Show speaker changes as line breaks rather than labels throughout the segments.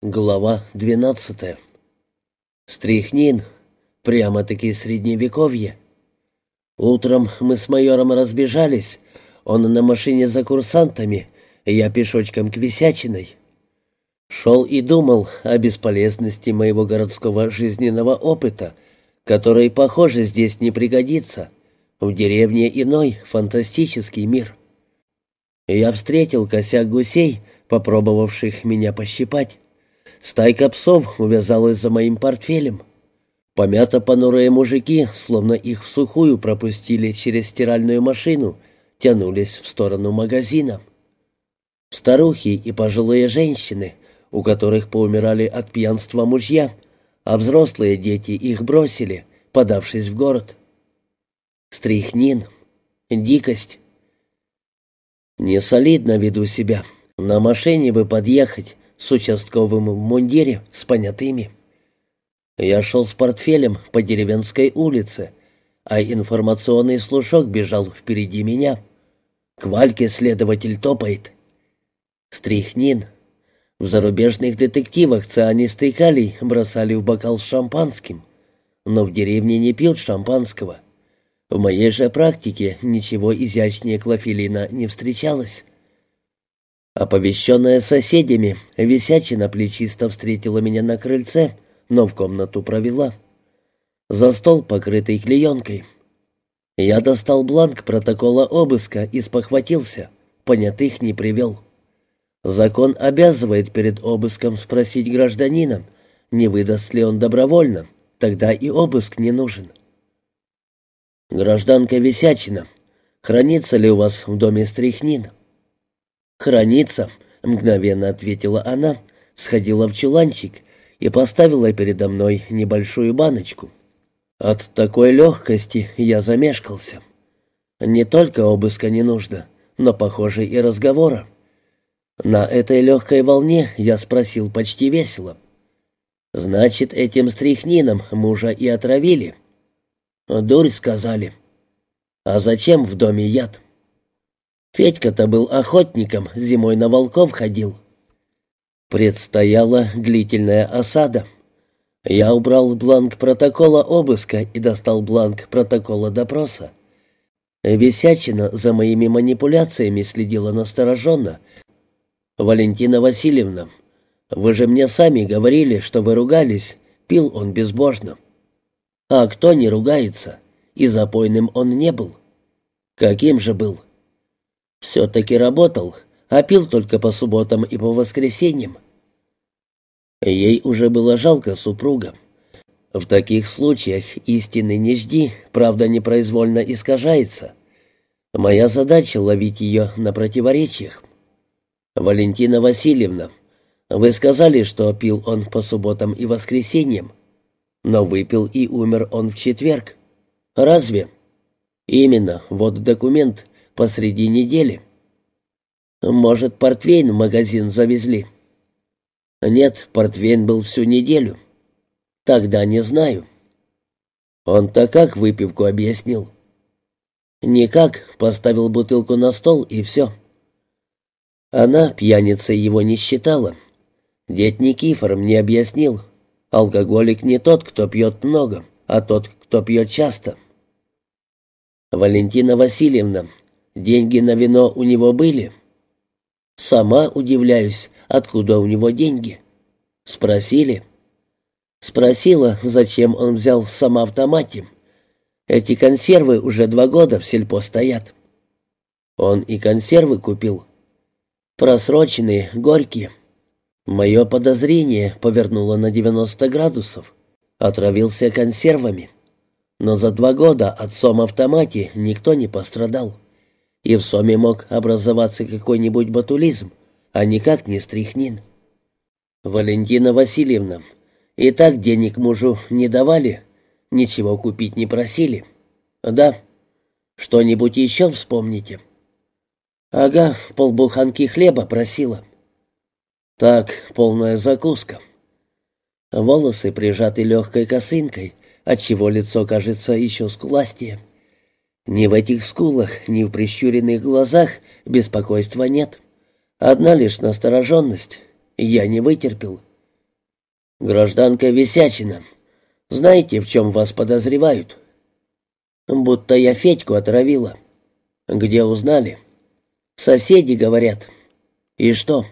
Глава двенадцатая. Стряхнин. Прямо-таки средневековье. Утром мы с майором разбежались. Он на машине за курсантами, я пешочком к Висячиной. Шел и думал о бесполезности моего городского жизненного опыта, который, похоже, здесь не пригодится. В деревне иной, фантастический мир. Я встретил косяк гусей, попробовавших меня пощипать. Стайка псов увязалась за моим портфелем. Помято понурые мужики, словно их в сухую пропустили через стиральную машину, тянулись в сторону магазина. Старухи и пожилые женщины, у которых поумирали от пьянства мужья, а взрослые дети их бросили, подавшись в город. Стрихнин. Дикость. Не солидно веду себя. На машине бы подъехать, с участковым в мундире, с понятыми. Я шел с портфелем по деревенской улице, а информационный слушок бежал впереди меня. К Вальке следователь топает. Стрихнин. В зарубежных детективах цианистый калий бросали в бокал с шампанским, но в деревне не пьют шампанского. В моей же практике ничего изящнее клофелина не встречалось. Оповещенная соседями, висячина плечисто встретила меня на крыльце, но в комнату провела. За стол, покрытый клеенкой. Я достал бланк протокола обыска и спохватился. Понятых не привел. Закон обязывает перед обыском спросить гражданина, не выдаст ли он добровольно, тогда и обыск не нужен. «Гражданка Висячина, хранится ли у вас в доме стряхнин?» «Хранится», — мгновенно ответила она, сходила в чуланчик и поставила передо мной небольшую баночку. От такой легкости я замешкался. Не только обыска не нужно, но, похоже, и разговора. На этой легкой волне я спросил почти весело. «Значит, этим стряхнином мужа и отравили?» «Дурь», — сказали. «А зачем в доме яд?» Федька-то был охотником, зимой на волков ходил. Предстояла длительная осада. Я убрал бланк протокола обыска и достал бланк протокола допроса. Висячина за моими манипуляциями следила настороженно. «Валентина Васильевна, вы же мне сами говорили, что вы ругались. Пил он безбожно». «А кто не ругается? И запойным он не был». «Каким же был?» Все-таки работал, а пил только по субботам и по воскресеньям. Ей уже было жалко супруга. В таких случаях истины не жди, правда непроизвольно искажается. Моя задача — ловить ее на противоречиях. «Валентина Васильевна, вы сказали, что пил он по субботам и воскресеньям, но выпил и умер он в четверг. Разве?» «Именно, вот документ, посреди недели. Может, портвейн в магазин завезли? Нет, портвейн был всю неделю. Тогда не знаю. Он-то как выпивку объяснил? Никак, поставил бутылку на стол и все. Она, пьяница, его не считала. Дед Никифор мне объяснил. Алкоголик не тот, кто пьет много, а тот, кто пьет часто. Валентина Васильевна, Деньги на вино у него были? Сама удивляюсь, откуда у него деньги. Спросили? Спросила, зачем он взял в самоавтомате. Эти консервы уже два года в сельпо стоят. Он и консервы купил. Просроченные, горькие. Мое подозрение повернуло на 90 градусов. Отравился консервами. Но за два года от сом-автомате никто не пострадал и в Соме мог образоваться какой-нибудь батулизм, а никак не стряхнин. Валентина Васильевна, и так денег мужу не давали, ничего купить не просили. Да, что-нибудь еще вспомните? Ага, полбуханки хлеба просила. Так, полная закуска. Волосы прижаты легкой косынкой, отчего лицо кажется еще скуластее. Ни в этих скулах, ни в прищуренных глазах беспокойства нет. Одна лишь настороженность. Я не вытерпел. Гражданка Висячина, знаете, в чем вас подозревают? Будто я Федьку отравила. Где узнали? Соседи говорят. И что?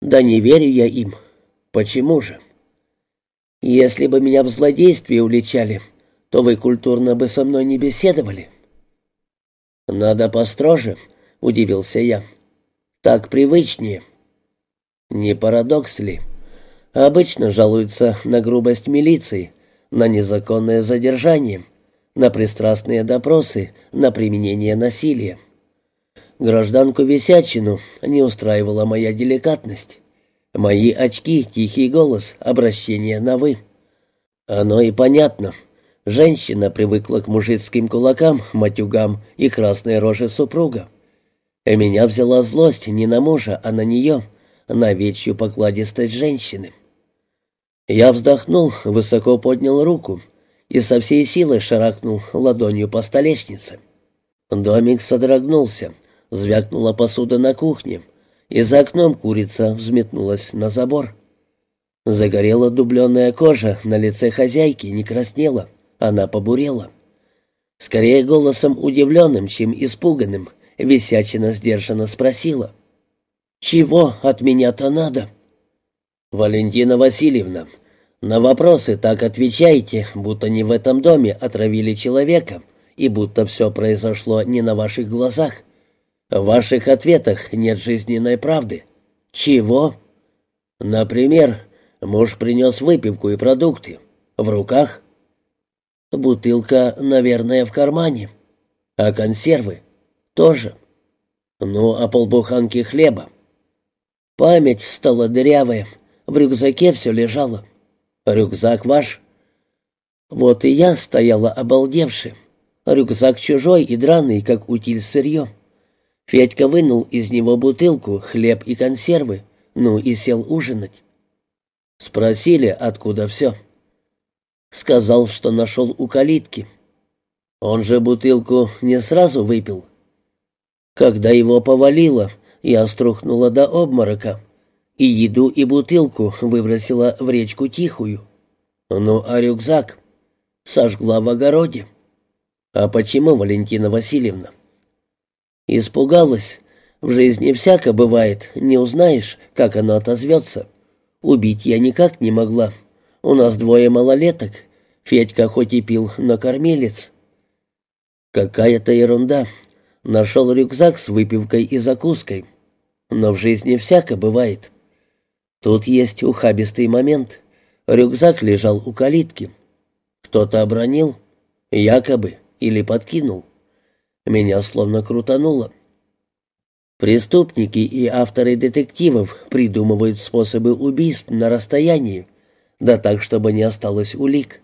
Да не верю я им. Почему же? Если бы меня в злодействе уличали, то вы культурно бы со мной не беседовали. Надо построже, удивился я. Так привычнее. Не парадокс ли? Обычно жалуются на грубость милиции, на незаконное задержание, на пристрастные допросы, на применение насилия. Гражданку Висячину не устраивала моя деликатность. Мои очки, тихий голос, обращение на «вы». Оно и понятно. Женщина привыкла к мужицким кулакам, матюгам и красной роже супруга. И меня взяла злость не на мужа, а на нее, на вечью покладистость женщины. Я вздохнул, высоко поднял руку и со всей силы шарахнул ладонью по столешнице. Домик содрогнулся, звякнула посуда на кухне, и за окном курица взметнулась на забор. Загорела дубленная кожа, на лице хозяйки не краснела, она побурела. Скорее голосом удивленным, чем испуганным, Висячина сдержанно спросила. «Чего от меня-то надо?» «Валентина Васильевна, на вопросы так отвечайте, будто не в этом доме отравили человека, и будто все произошло не на ваших глазах. В ваших ответах нет жизненной правды. Чего? Например, муж принес выпивку и продукты. В руках? Бутылка, наверное, в кармане. А консервы? Тоже. Ну, а полбуханки хлеба? Память стала дырявая. В рюкзаке все лежало. Рюкзак ваш? Вот и я стояла обалдевши. Рюкзак чужой и драный, как утиль сырье. Федька вынул из него бутылку, хлеб и консервы, ну и сел ужинать. Спросили, откуда все. Сказал, что нашел у калитки. Он же бутылку не сразу выпил. Когда его повалило, я струхнула до обморока, и еду и бутылку выбросила в речку Тихую. Ну, а рюкзак сожгла в огороде. А почему, Валентина Васильевна? Испугалась. В жизни всяко бывает, не узнаешь, как оно отозвется. Убить я никак не могла. У нас двое малолеток. Федька хоть и пил, но кормилец. Какая-то ерунда. Нашел рюкзак с выпивкой и закуской. Но в жизни всяко бывает. Тут есть ухабистый момент. Рюкзак лежал у калитки. Кто-то обронил, якобы, или подкинул. Меня словно крутануло. Преступники и авторы детективов придумывают способы убийств на расстоянии, да так, чтобы не осталось улик.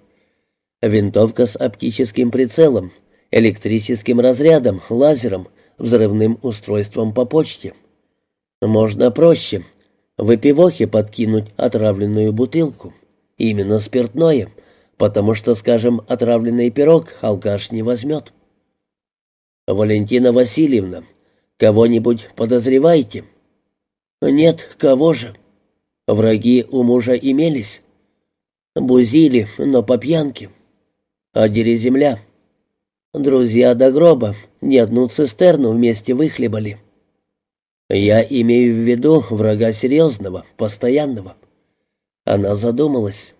Винтовка с оптическим прицелом, электрическим разрядом, лазером, взрывным устройством по почте. Можно проще. В эпивохе подкинуть отравленную бутылку. Именно спиртное, потому что, скажем, отравленный пирог алкаш не возьмет. «Валентина Васильевна, кого-нибудь подозреваете?» «Нет, кого же?» «Враги у мужа имелись?» «Бузили, но по пьянке». «А земля?» «Друзья до гроба, ни одну цистерну вместе выхлебали». «Я имею в виду врага серьезного, постоянного». Она задумалась.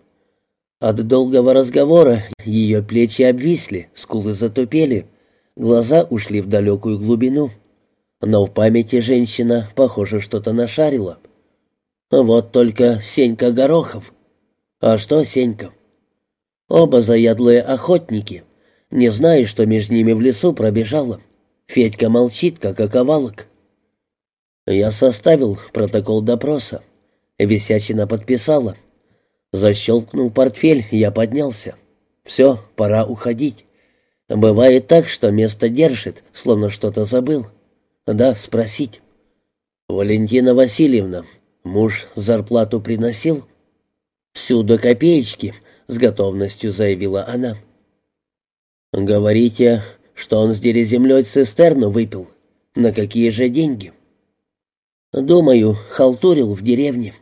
От долгого разговора ее плечи обвисли, скулы затупели — Глаза ушли в далекую глубину. Но в памяти женщина, похоже, что-то нашарила. Вот только Сенька Горохов. А что Сенька? Оба заядлые охотники. Не знаю, что между ними в лесу пробежало. Федька молчит, как оковалок. Я составил протокол допроса. Висячина подписала. Защелкнул портфель, я поднялся. Все, пора уходить. Бывает так, что место держит, словно что-то забыл. Да, спросить. Валентина Васильевна, муж зарплату приносил? Всю до копеечки, с готовностью заявила она. Говорите, что он с дереземлей цистерну выпил. На какие же деньги? Думаю, халтурил в деревне.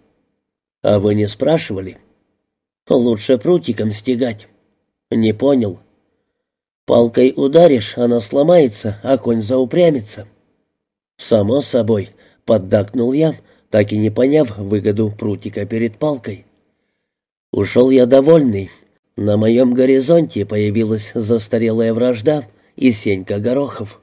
А вы не спрашивали? Лучше прутиком стегать. Не понял. Палкой ударишь, она сломается, а конь заупрямится. Само собой, поддакнул я, так и не поняв выгоду прутика перед палкой. Ушел я довольный. На моем горизонте появилась застарелая вражда и Сенька Горохов.